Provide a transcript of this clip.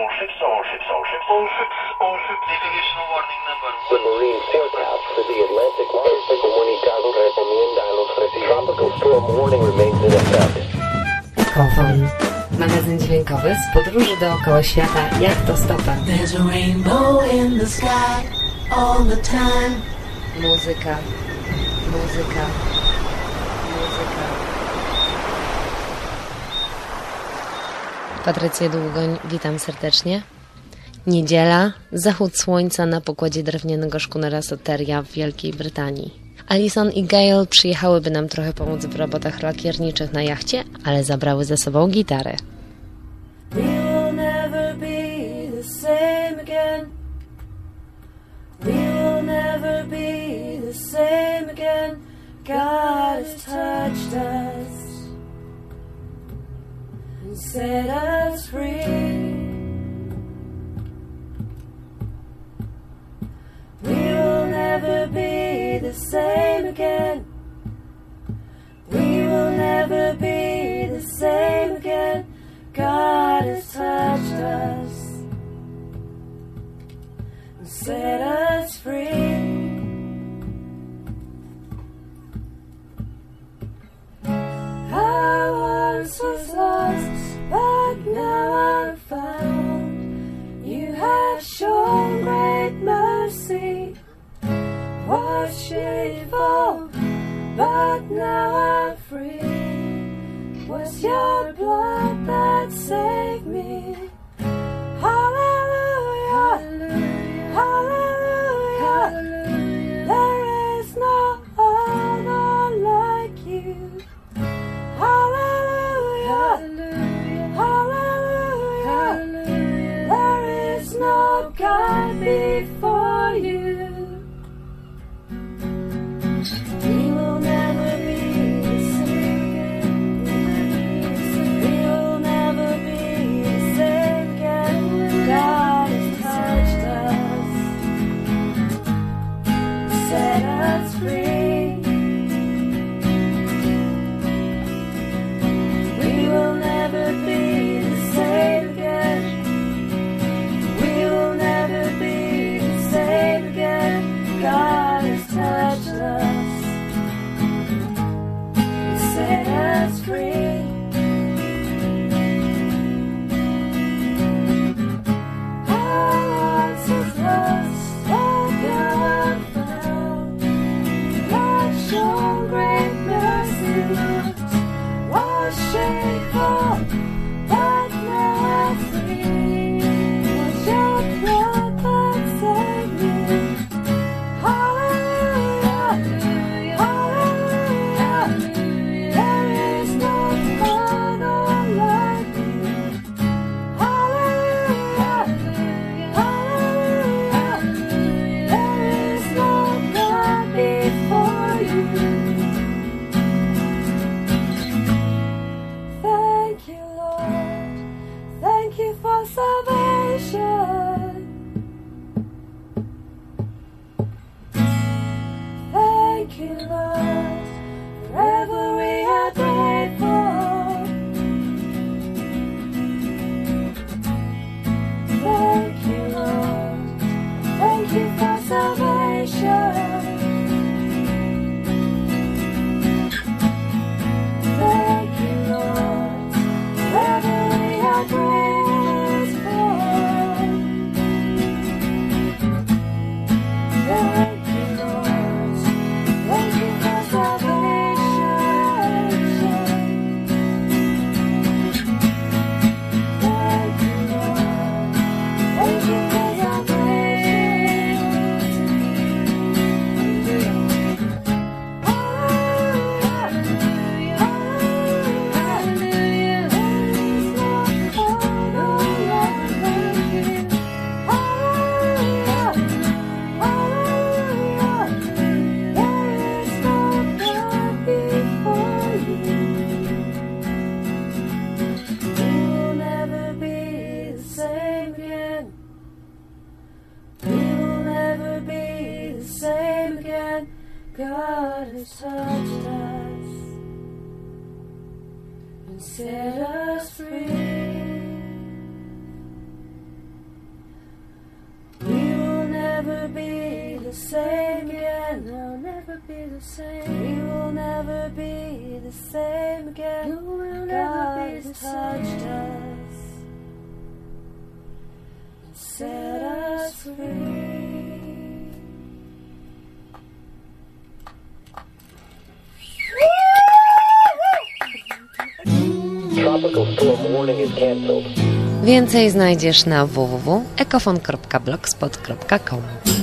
all ships, all ships, all ships, all ships, all ships. Navigational warning number The one. Marine forecast for the Atlantic Este comunicado recomienda a los residentes. Tropical storm warning remains in effect. Kofon. Magazyn dźwiękowy z podróży dookoła świata jak to stopa. There's a rainbow in the sky all the time. Muzyka. Muzyka. Muzyka. Patrycja Długoń, witam serdecznie. Niedziela, zachód słońca na pokładzie drewnianego szkunera Soteria w Wielkiej Brytanii. Alison i Gail przyjechałyby nam trochę pomóc w robotach lakierniczych na jachcie, ale zabrały ze sobą gitarę. We set us free. We will never be the same again. Was shameful, but now I'm free. Was your blood that saved me? searched us and set us free. We will never be the same again. I'll never be the same. We will never be the same again. You will God never be the touched same. us and set us free. Więcej znajdziesz na www.ekofon.blogspot.com.